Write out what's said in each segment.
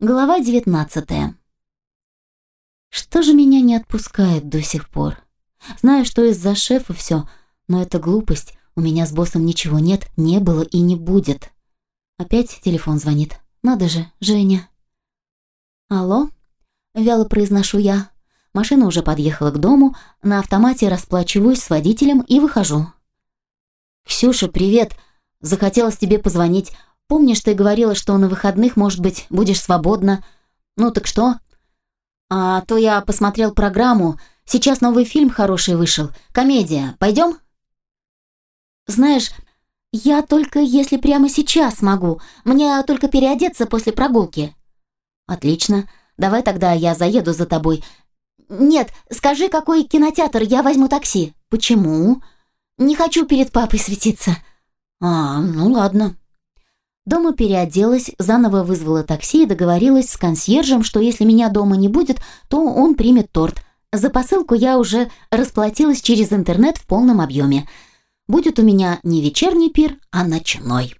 Глава 19. Что же меня не отпускает до сих пор? Знаю, что из-за шефа все, но это глупость. У меня с боссом ничего нет, не было и не будет. Опять телефон звонит. Надо же, Женя. Алло? Вяло произношу я. Машина уже подъехала к дому, на автомате расплачиваюсь с водителем и выхожу. «Ксюша, привет! Захотелось тебе позвонить. Помнишь, ты говорила, что на выходных, может быть, будешь свободна? Ну так что? А то я посмотрел программу. Сейчас новый фильм хороший вышел. Комедия. Пойдем? Знаешь, я только если прямо сейчас могу. Мне только переодеться после прогулки. Отлично. Давай тогда я заеду за тобой. Нет, скажи, какой кинотеатр, я возьму такси. Почему? Не хочу перед папой светиться. А, ну ладно. Дома переоделась, заново вызвала такси и договорилась с консьержем, что если меня дома не будет, то он примет торт. За посылку я уже расплатилась через интернет в полном объеме. Будет у меня не вечерний пир, а ночной.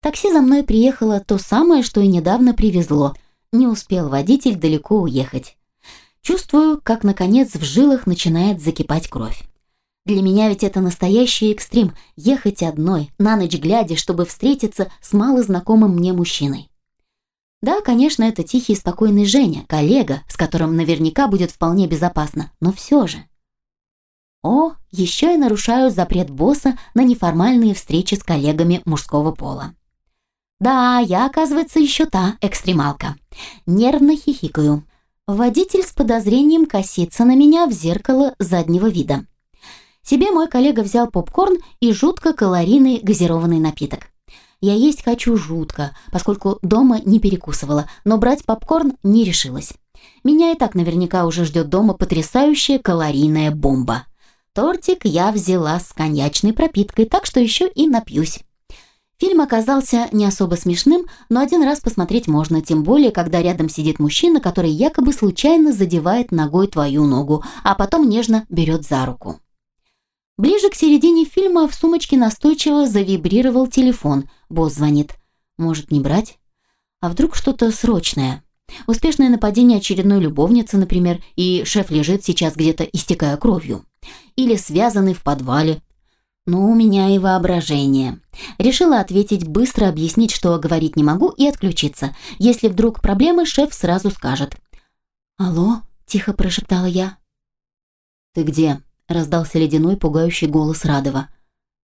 Такси за мной приехало то самое, что и недавно привезло. Не успел водитель далеко уехать. Чувствую, как наконец в жилах начинает закипать кровь. Для меня ведь это настоящий экстрим – ехать одной, на ночь глядя, чтобы встретиться с малознакомым мне мужчиной. Да, конечно, это тихий и спокойный Женя, коллега, с которым наверняка будет вполне безопасно, но все же. О, еще и нарушаю запрет босса на неформальные встречи с коллегами мужского пола. Да, я, оказывается, еще та экстремалка. Нервно хихикаю. Водитель с подозрением косится на меня в зеркало заднего вида. Себе мой коллега взял попкорн и жутко калорийный газированный напиток. Я есть хочу жутко, поскольку дома не перекусывала, но брать попкорн не решилась. Меня и так наверняка уже ждет дома потрясающая калорийная бомба. Тортик я взяла с коньячной пропиткой, так что еще и напьюсь. Фильм оказался не особо смешным, но один раз посмотреть можно, тем более, когда рядом сидит мужчина, который якобы случайно задевает ногой твою ногу, а потом нежно берет за руку. Ближе к середине фильма в сумочке настойчиво завибрировал телефон. Босс звонит. Может, не брать? А вдруг что-то срочное? Успешное нападение очередной любовницы, например, и шеф лежит сейчас где-то, истекая кровью. Или связанный в подвале. Но у меня и воображение. Решила ответить, быстро объяснить, что говорить не могу, и отключиться. Если вдруг проблемы, шеф сразу скажет. «Алло?» – тихо прошептала я. «Ты где?» Раздался ледяной пугающий голос Радова.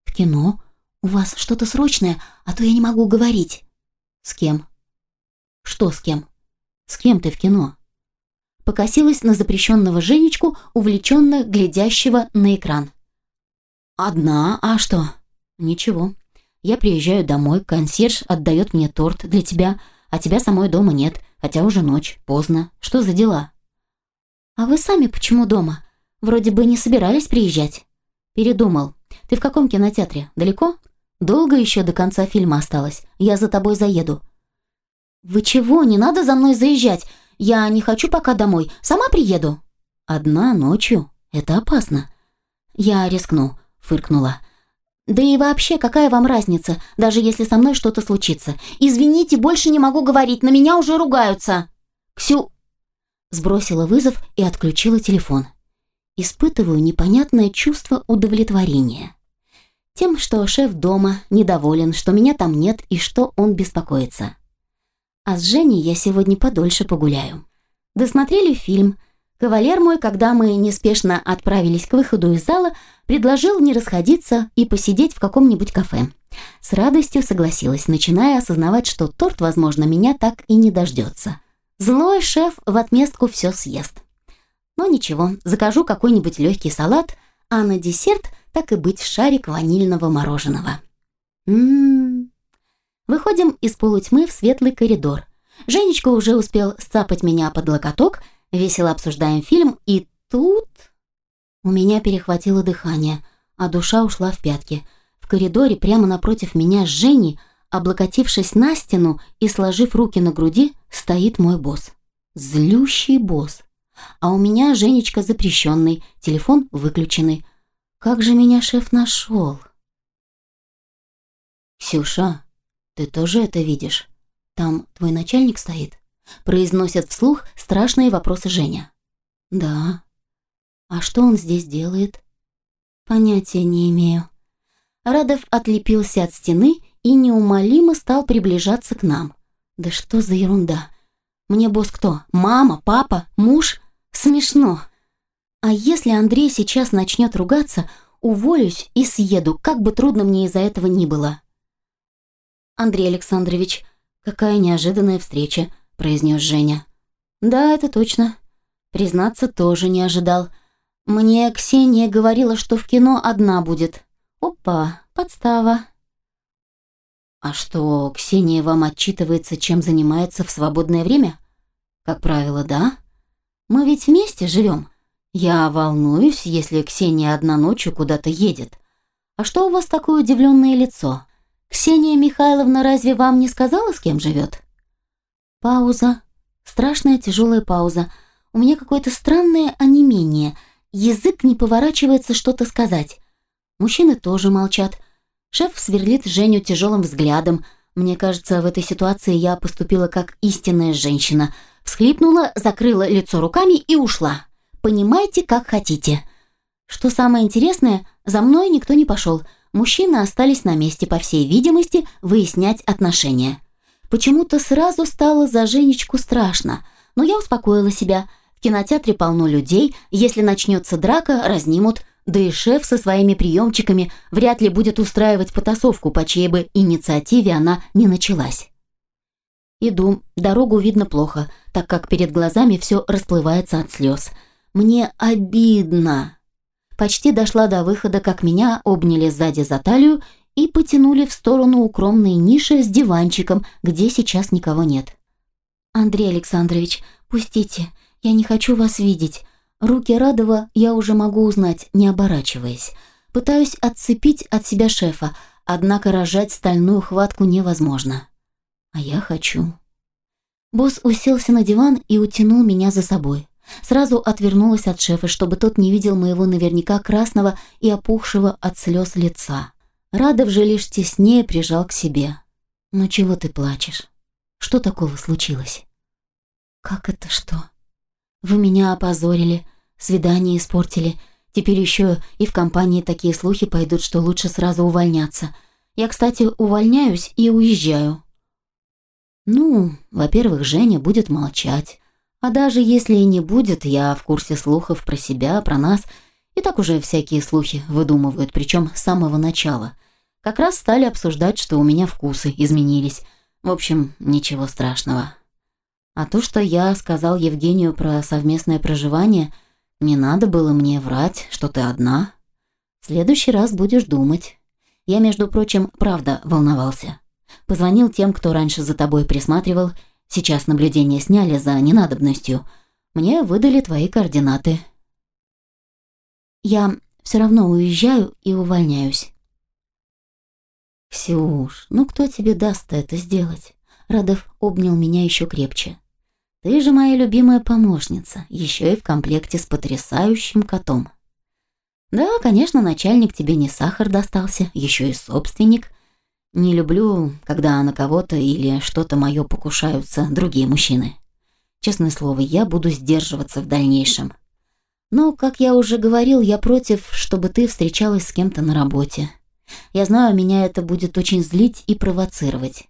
«В кино? У вас что-то срочное, а то я не могу говорить». «С кем?» «Что с кем?» «С кем ты в кино?» Покосилась на запрещенного Женечку, увлеченно глядящего на экран. «Одна? А что?» «Ничего. Я приезжаю домой, консьерж отдает мне торт для тебя, а тебя самой дома нет, хотя уже ночь, поздно. Что за дела?» «А вы сами почему дома?» Вроде бы не собирались приезжать. Передумал. Ты в каком кинотеатре? Далеко? Долго еще до конца фильма осталось. Я за тобой заеду. Вы чего? Не надо за мной заезжать. Я не хочу пока домой. Сама приеду. Одна ночью? Это опасно. Я рискну, фыркнула. Да и вообще, какая вам разница, даже если со мной что-то случится? Извините, больше не могу говорить, на меня уже ругаются. Ксю... Сбросила вызов и отключила телефон испытываю непонятное чувство удовлетворения. Тем, что шеф дома, недоволен, что меня там нет и что он беспокоится. А с Женей я сегодня подольше погуляю. Досмотрели фильм. Кавалер мой, когда мы неспешно отправились к выходу из зала, предложил не расходиться и посидеть в каком-нибудь кафе. С радостью согласилась, начиная осознавать, что торт, возможно, меня так и не дождется. Злой шеф в отместку все съест. Но ничего, закажу какой-нибудь легкий салат, а на десерт так и быть шарик ванильного мороженого. Ммм. Выходим из полутьмы в светлый коридор. Женечка уже успел сцапать меня под локоток, весело обсуждаем фильм, и тут... У меня перехватило дыхание, а душа ушла в пятки. В коридоре прямо напротив меня с Женей, облокотившись на стену и сложив руки на груди, стоит мой босс. Злющий босс. А у меня Женечка запрещенный, телефон выключенный. Как же меня шеф нашел? «Ксюша, ты тоже это видишь?» Там твой начальник стоит? Произносят вслух страшные вопросы Женя. Да. А что он здесь делает? Понятия не имею. Радов отлепился от стены и неумолимо стал приближаться к нам. Да что за ерунда? Мне босс кто? Мама, папа, муж? Смешно. А если Андрей сейчас начнет ругаться, уволюсь и съеду, как бы трудно мне из-за этого ни было. Андрей Александрович, какая неожиданная встреча, произнес Женя. Да, это точно. Признаться, тоже не ожидал. Мне Ксения говорила, что в кино одна будет. Опа, подстава. А что, Ксения вам отчитывается, чем занимается в свободное время? Как правило, да. Мы ведь вместе живем. Я волнуюсь, если Ксения одна ночью куда-то едет. А что у вас такое удивленное лицо? Ксения Михайловна разве вам не сказала, с кем живет? Пауза. Страшная тяжелая пауза. У меня какое-то странное онемение. Язык не поворачивается что-то сказать. Мужчины тоже молчат. Шеф сверлит Женю тяжелым взглядом. Мне кажется, в этой ситуации я поступила как истинная женщина. Всхлипнула, закрыла лицо руками и ушла. Понимайте, как хотите. Что самое интересное, за мной никто не пошел. Мужчины остались на месте, по всей видимости, выяснять отношения. Почему-то сразу стало за Женечку страшно, но я успокоила себя. В кинотеатре полно людей, если начнется драка, разнимут – да и шеф со своими приемчиками вряд ли будет устраивать потасовку, по чьей бы инициативе она не началась. Иду, дорогу видно плохо, так как перед глазами все расплывается от слез. Мне обидно. Почти дошла до выхода, как меня обняли сзади за талию и потянули в сторону укромной ниши с диванчиком, где сейчас никого нет. «Андрей Александрович, пустите, я не хочу вас видеть. Руки Радова я уже могу узнать, не оборачиваясь. Пытаюсь отцепить от себя шефа, однако рожать стальную хватку невозможно. А я хочу. Босс уселся на диван и утянул меня за собой. Сразу отвернулась от шефа, чтобы тот не видел моего наверняка красного и опухшего от слез лица. Радов же лишь теснее прижал к себе. «Ну чего ты плачешь? Что такого случилось?» «Как это что?» «Вы меня опозорили, свидание испортили. Теперь еще и в компании такие слухи пойдут, что лучше сразу увольняться. Я, кстати, увольняюсь и уезжаю. Ну, во-первых, Женя будет молчать. А даже если и не будет, я в курсе слухов про себя, про нас. И так уже всякие слухи выдумывают, причем с самого начала. Как раз стали обсуждать, что у меня вкусы изменились. В общем, ничего страшного. А то, что я сказал Евгению про совместное проживание – не надо было мне врать, что ты одна. В следующий раз будешь думать. Я, между прочим, правда волновался. Позвонил тем, кто раньше за тобой присматривал. Сейчас наблюдение сняли за ненадобностью. Мне выдали твои координаты. Я все равно уезжаю и увольняюсь. «Ксюш, ну кто тебе даст это сделать?» Радов обнял меня еще крепче. Ты же моя любимая помощница, еще и в комплекте с потрясающим котом. Да, конечно, начальник тебе не сахар достался, еще и собственник. Не люблю, когда на кого-то или что-то мое покушаются другие мужчины. Честное слово, я буду сдерживаться в дальнейшем. Но, как я уже говорил, я против, чтобы ты встречалась с кем-то на работе. Я знаю, меня это будет очень злить и провоцировать.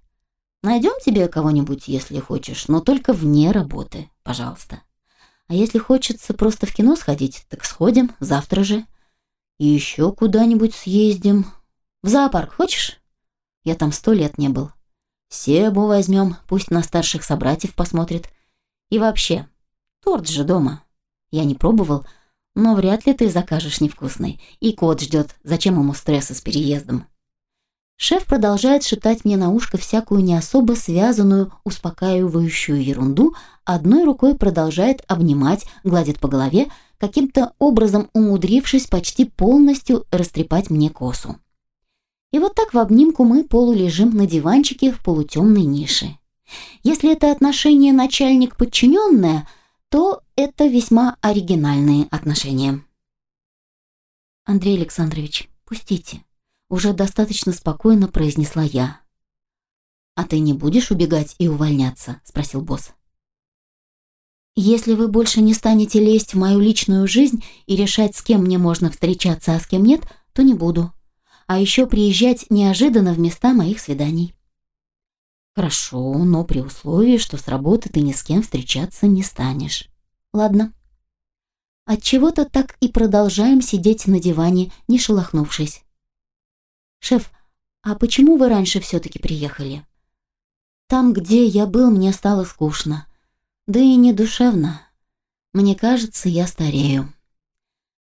Найдем тебе кого-нибудь, если хочешь, но только вне работы, пожалуйста. А если хочется просто в кино сходить, так сходим завтра же. И еще куда-нибудь съездим. В зоопарк хочешь? Я там сто лет не был. Себу возьмем, пусть на старших собратьев посмотрит. И вообще, торт же дома. Я не пробовал, но вряд ли ты закажешь невкусный. И кот ждет, зачем ему стресса с переездом. Шеф продолжает шептать мне на ушко всякую не особо связанную, успокаивающую ерунду, одной рукой продолжает обнимать, гладит по голове, каким-то образом умудрившись почти полностью растрепать мне косу. И вот так в обнимку мы полулежим на диванчике в полутемной нише. Если это отношение начальник-подчиненное, то это весьма оригинальные отношения. Андрей Александрович, пустите уже достаточно спокойно произнесла я. «А ты не будешь убегать и увольняться?» – спросил босс. «Если вы больше не станете лезть в мою личную жизнь и решать, с кем мне можно встречаться, а с кем нет, то не буду. А еще приезжать неожиданно в места моих свиданий». «Хорошо, но при условии, что с работы ты ни с кем встречаться не станешь». «Ладно». Отчего-то так и продолжаем сидеть на диване, не шелохнувшись. «Шеф, а почему вы раньше все-таки приехали?» «Там, где я был, мне стало скучно. Да и не душевно. Мне кажется, я старею.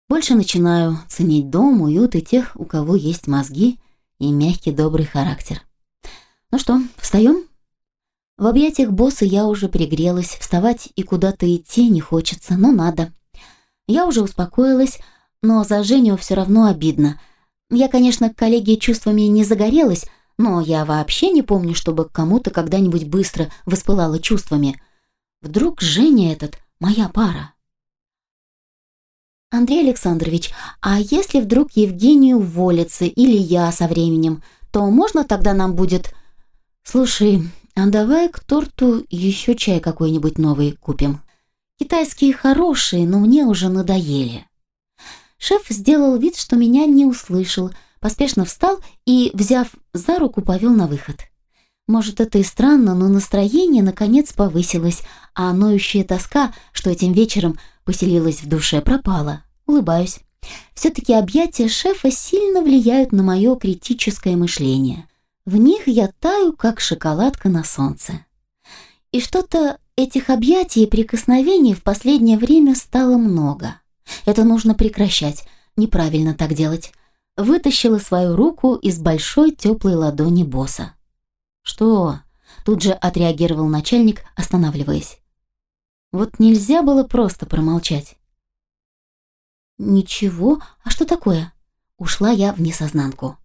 Больше начинаю ценить дом, уют и тех, у кого есть мозги и мягкий добрый характер. Ну что, встаем?» В объятиях босса я уже пригрелась, вставать и куда-то идти не хочется, но надо. Я уже успокоилась, но за Женю все равно обидно – я, конечно, к коллеге чувствами не загорелась, но я вообще не помню, чтобы кому-то когда-нибудь быстро воспылала чувствами. Вдруг Женя этот моя пара? Андрей Александрович, а если вдруг Евгению уволится или я со временем, то можно тогда нам будет... Слушай, а давай к торту еще чай какой-нибудь новый купим. Китайские хорошие, но мне уже надоели. Шеф сделал вид, что меня не услышал, поспешно встал и, взяв за руку, повел на выход. Может, это и странно, но настроение наконец повысилось, а ноющая тоска, что этим вечером поселилась в душе, пропала. Улыбаюсь. Все-таки объятия шефа сильно влияют на мое критическое мышление. В них я таю, как шоколадка на солнце. И что-то этих объятий и прикосновений в последнее время стало много. Это нужно прекращать. Неправильно так делать. Вытащила свою руку из большой теплой ладони босса. «Что?» Тут же отреагировал начальник, останавливаясь. Вот нельзя было просто промолчать. «Ничего, а что такое?» Ушла я в несознанку.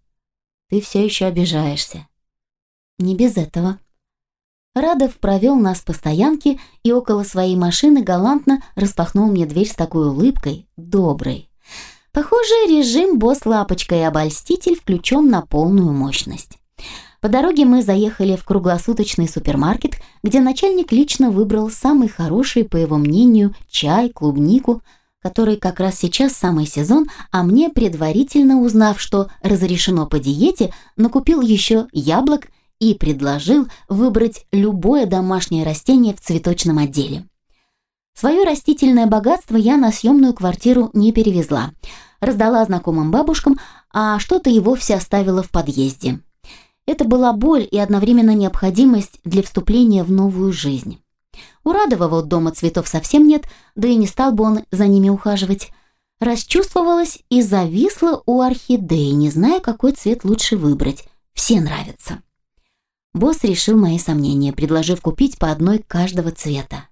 «Ты все еще обижаешься». «Не без этого», Радов провел нас по стоянке и около своей машины галантно распахнул мне дверь с такой улыбкой, доброй. Похоже, режим «босс-лапочка» и «обольститель» включен на полную мощность. По дороге мы заехали в круглосуточный супермаркет, где начальник лично выбрал самый хороший, по его мнению, чай, клубнику, который как раз сейчас самый сезон, а мне, предварительно узнав, что разрешено по диете, накупил еще яблок и предложил выбрать любое домашнее растение в цветочном отделе. Свое растительное богатство я на съемную квартиру не перевезла. Раздала знакомым бабушкам, а что-то и вовсе оставила в подъезде. Это была боль и одновременно необходимость для вступления в новую жизнь. У Радового дома цветов совсем нет, да и не стал бы он за ними ухаживать. Расчувствовалась и зависла у орхидеи, не зная, какой цвет лучше выбрать. Все нравятся. Босс решил мои сомнения, предложив купить по одной каждого цвета.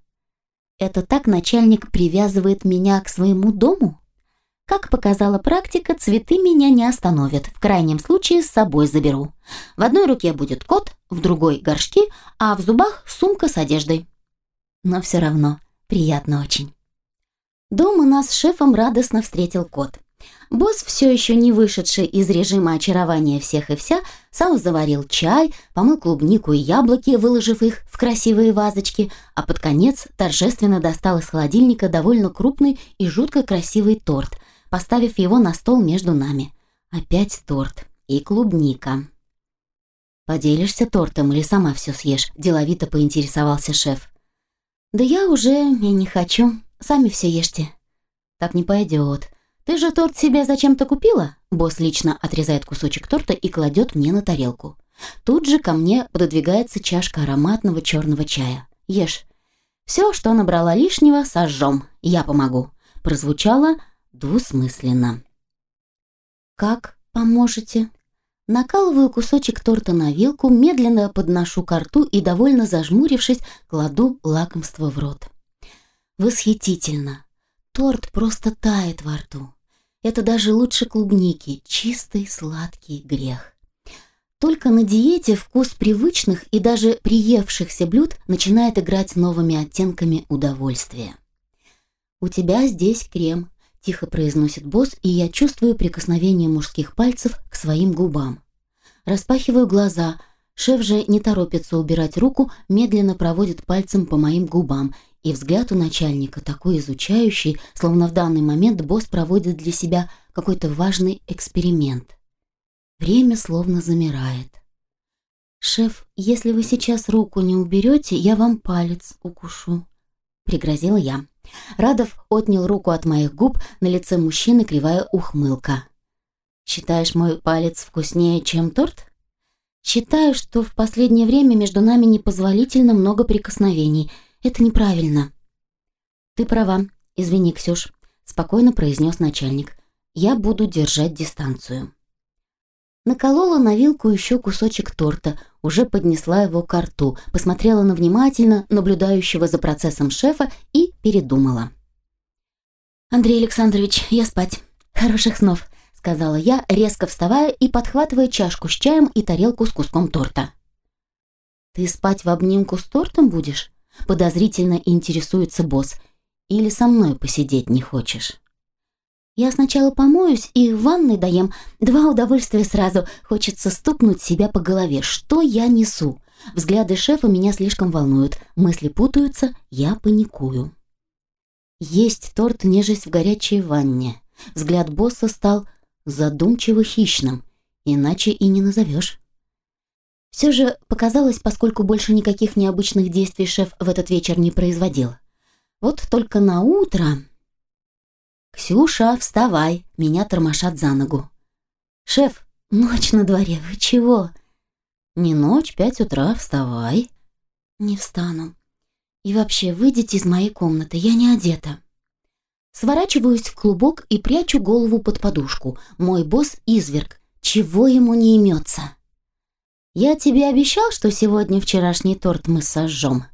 Это так начальник привязывает меня к своему дому? Как показала практика, цветы меня не остановят. В крайнем случае с собой заберу. В одной руке будет кот, в другой горшки, а в зубах сумка с одеждой. Но все равно приятно очень. Дома нас с шефом радостно встретил кот. Босс, все еще не вышедший из режима очарования всех и вся, сам заварил чай, помыл клубнику и яблоки, выложив их в красивые вазочки, а под конец торжественно достал из холодильника довольно крупный и жутко красивый торт, поставив его на стол между нами. Опять торт и клубника. «Поделишься тортом или сама все съешь?» – деловито поинтересовался шеф. «Да я уже и не хочу. Сами все ешьте». «Так не пойдет. «Ты же торт себе зачем-то купила?» Босс лично отрезает кусочек торта и кладет мне на тарелку. Тут же ко мне пододвигается чашка ароматного черного чая. «Ешь. Все, что набрала лишнего, сожжем. Я помогу». Прозвучало двусмысленно. «Как поможете?» Накалываю кусочек торта на вилку, медленно подношу ко рту и, довольно зажмурившись, кладу лакомство в рот. Восхитительно. Торт просто тает во рту. Это даже лучше клубники, чистый сладкий грех. Только на диете вкус привычных и даже приевшихся блюд начинает играть новыми оттенками удовольствия. «У тебя здесь крем», – тихо произносит босс, и я чувствую прикосновение мужских пальцев к своим губам. Распахиваю глаза. Шеф же не торопится убирать руку, медленно проводит пальцем по моим губам, и взгляд у начальника такой изучающий, словно в данный момент босс проводит для себя какой-то важный эксперимент. Время словно замирает. «Шеф, если вы сейчас руку не уберете, я вам палец укушу», — пригрозила я. Радов отнял руку от моих губ, на лице мужчины кривая ухмылка. «Считаешь мой палец вкуснее, чем торт?» «Считаю, что в последнее время между нами непозволительно много прикосновений. Это неправильно». «Ты права. Извини, Ксюш», — спокойно произнес начальник. «Я буду держать дистанцию». Наколола на вилку еще кусочек торта, уже поднесла его к рту, посмотрела на внимательно наблюдающего за процессом шефа и передумала. «Андрей Александрович, я спать. Хороших снов», — сказала я, резко вставая и подхватывая чашку с чаем и тарелку с куском торта. «Ты спать в обнимку с тортом будешь?» — подозрительно интересуется босс. «Или со мной посидеть не хочешь?» Я сначала помоюсь и в ванной доем. Два удовольствия сразу. Хочется стукнуть себя по голове. Что я несу? Взгляды шефа меня слишком волнуют. Мысли путаются, я паникую. Есть торт нежесть в горячей ванне. Взгляд босса стал задумчиво хищным. Иначе и не назовешь. Все же показалось, поскольку больше никаких необычных действий шеф в этот вечер не производил. Вот только на утро «Ксюша, вставай!» Меня тормошат за ногу. «Шеф, ночь на дворе, вы чего?» «Не ночь, пять утра, вставай!» «Не встану. И вообще, выйдите из моей комнаты, я не одета». Сворачиваюсь в клубок и прячу голову под подушку. Мой босс изверг. Чего ему не имется? «Я тебе обещал, что сегодня вчерашний торт мы сожжем?»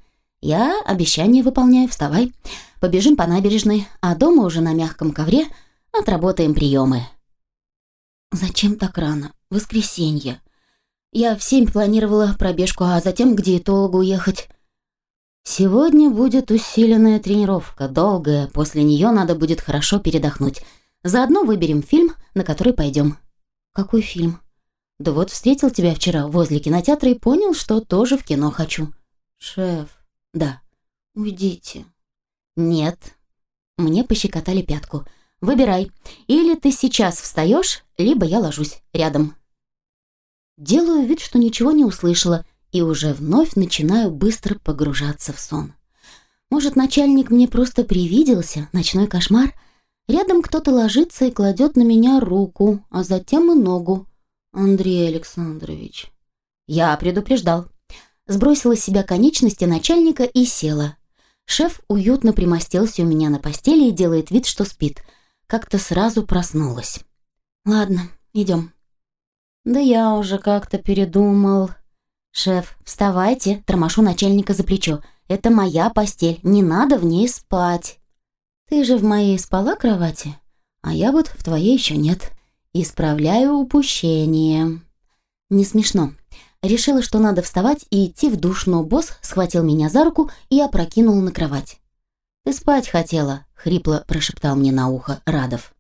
«Я обещание выполняю, вставай. Побежим по набережной, а дома уже на мягком ковре отработаем приемы». «Зачем так рано? Воскресенье. Я в семь планировала пробежку, а затем к диетологу уехать». «Сегодня будет усиленная тренировка, долгая. После нее надо будет хорошо передохнуть. Заодно выберем фильм, на который пойдем». «Какой фильм?» «Да вот встретил тебя вчера возле кинотеатра и понял, что тоже в кино хочу». «Шеф, да. Уйдите. Нет. Мне пощекотали пятку. Выбирай. Или ты сейчас встаешь, либо я ложусь рядом. Делаю вид, что ничего не услышала, и уже вновь начинаю быстро погружаться в сон. Может, начальник мне просто привиделся, ночной кошмар? Рядом кто-то ложится и кладет на меня руку, а затем и ногу. Андрей Александрович. Я предупреждал. Сбросила с себя конечности начальника и села. Шеф уютно примостился у меня на постели и делает вид, что спит. Как-то сразу проснулась. «Ладно, идем». «Да я уже как-то передумал». «Шеф, вставайте», тормошу начальника за плечо. «Это моя постель, не надо в ней спать». «Ты же в моей спала кровати, а я вот в твоей еще нет. Исправляю упущение». «Не смешно. Решила, что надо вставать и идти в душ, но босс схватил меня за руку и опрокинул на кровать. «Ты спать хотела», — хрипло прошептал мне на ухо Радов.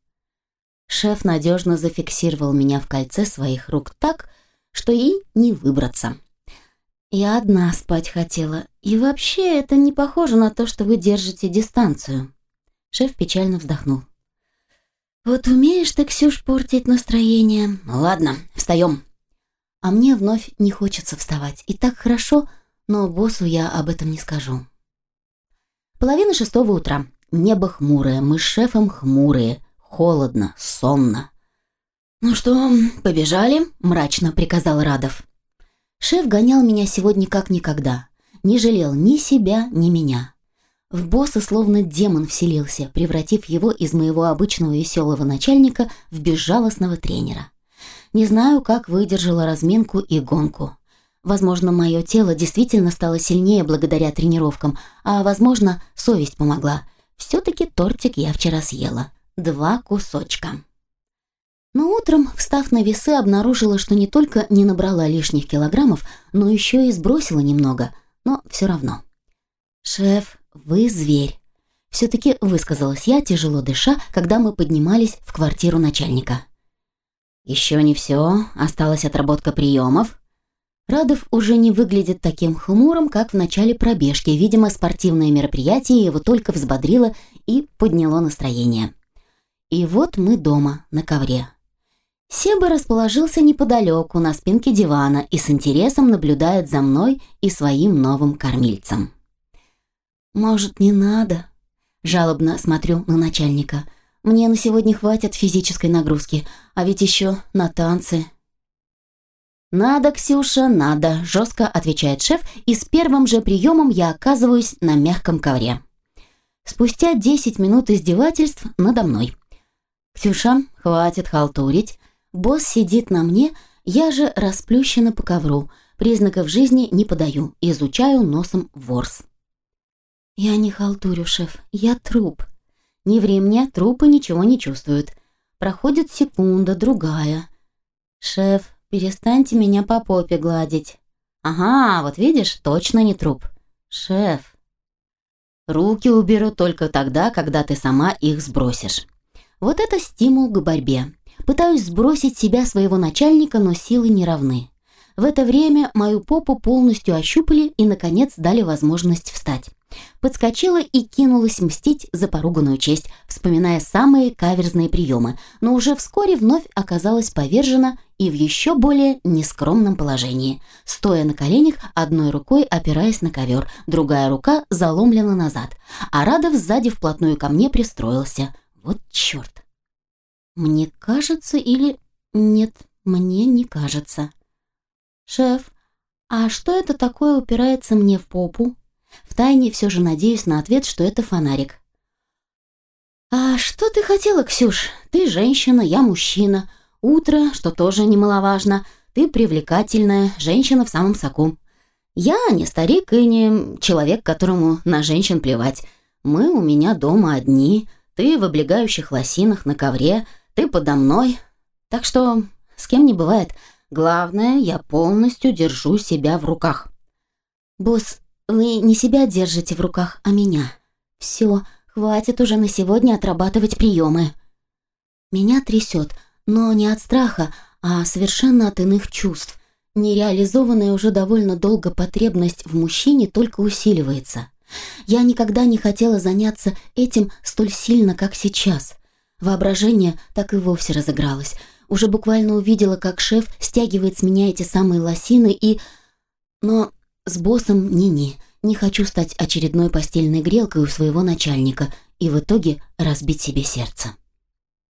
Шеф надежно зафиксировал меня в кольце своих рук так, что и не выбраться. «Я одна спать хотела, и вообще это не похоже на то, что вы держите дистанцию». Шеф печально вздохнул. «Вот умеешь ты, Ксюш, портить настроение. Ладно, встаем». А мне вновь не хочется вставать. И так хорошо, но боссу я об этом не скажу. Половина шестого утра. Небо хмурое, мы с шефом хмурые. Холодно, сонно. «Ну что, побежали?» – мрачно приказал Радов. Шеф гонял меня сегодня как никогда. Не жалел ни себя, ни меня. В босса словно демон вселился, превратив его из моего обычного веселого начальника в безжалостного тренера. Не знаю, как выдержала разминку и гонку. Возможно, мое тело действительно стало сильнее благодаря тренировкам, а, возможно, совесть помогла. Все-таки тортик я вчера съела. Два кусочка. Но утром, встав на весы, обнаружила, что не только не набрала лишних килограммов, но еще и сбросила немного. Но все равно. «Шеф, вы зверь», — все-таки высказалась я, тяжело дыша, когда мы поднимались в квартиру начальника. «Еще не все, осталась отработка приемов». Радов уже не выглядит таким хмурым, как в начале пробежки. Видимо, спортивное мероприятие его только взбодрило и подняло настроение. И вот мы дома, на ковре. Себа расположился неподалеку, на спинке дивана, и с интересом наблюдает за мной и своим новым кормильцем. «Может, не надо?» Жалобно смотрю на начальника. «Мне на сегодня хватит физической нагрузки, а ведь еще на танцы». «Надо, Ксюша, надо», – жестко отвечает шеф, и с первым же приемом я оказываюсь на мягком ковре. Спустя 10 минут издевательств надо мной. «Ксюша, хватит халтурить. Босс сидит на мне, я же расплющена по ковру. Признаков жизни не подаю, изучаю носом ворс». «Я не халтурю, шеф, я труп». «Не ври мне, трупы ничего не чувствуют. Проходит секунда, другая». «Шеф, перестаньте меня по попе гладить». «Ага, вот видишь, точно не труп». «Шеф». «Руки уберу только тогда, когда ты сама их сбросишь». Вот это стимул к борьбе. Пытаюсь сбросить себя своего начальника, но силы не равны. В это время мою попу полностью ощупали и, наконец, дали возможность встать. Подскочила и кинулась мстить за поруганную честь, вспоминая самые каверзные приемы, но уже вскоре вновь оказалась повержена и в еще более нескромном положении. Стоя на коленях, одной рукой опираясь на ковер, другая рука заломлена назад, а Радов сзади вплотную ко мне пристроился. Вот черт! Мне кажется или... Нет, мне не кажется. «Шеф, а что это такое упирается мне в попу?» Втайне все же надеюсь на ответ, что это фонарик. «А что ты хотела, Ксюш? Ты женщина, я мужчина. Утро, что тоже немаловажно. Ты привлекательная, женщина в самом соку. Я не старик и не человек, которому на женщин плевать. Мы у меня дома одни. Ты в облегающих лосинах на ковре, ты подо мной. Так что с кем не бывает. Главное, я полностью держу себя в руках». «Босс, вы не себя держите в руках, а меня. Все, хватит уже на сегодня отрабатывать приемы. Меня трясет, но не от страха, а совершенно от иных чувств. Нереализованная уже довольно долго потребность в мужчине только усиливается. Я никогда не хотела заняться этим столь сильно, как сейчас. Воображение так и вовсе разыгралось. Уже буквально увидела, как шеф стягивает с меня эти самые лосины и... Но с боссом ни-ни. Не хочу стать очередной постельной грелкой у своего начальника и в итоге разбить себе сердце.